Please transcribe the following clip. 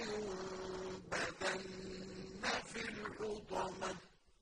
لينبذن في الحطمة.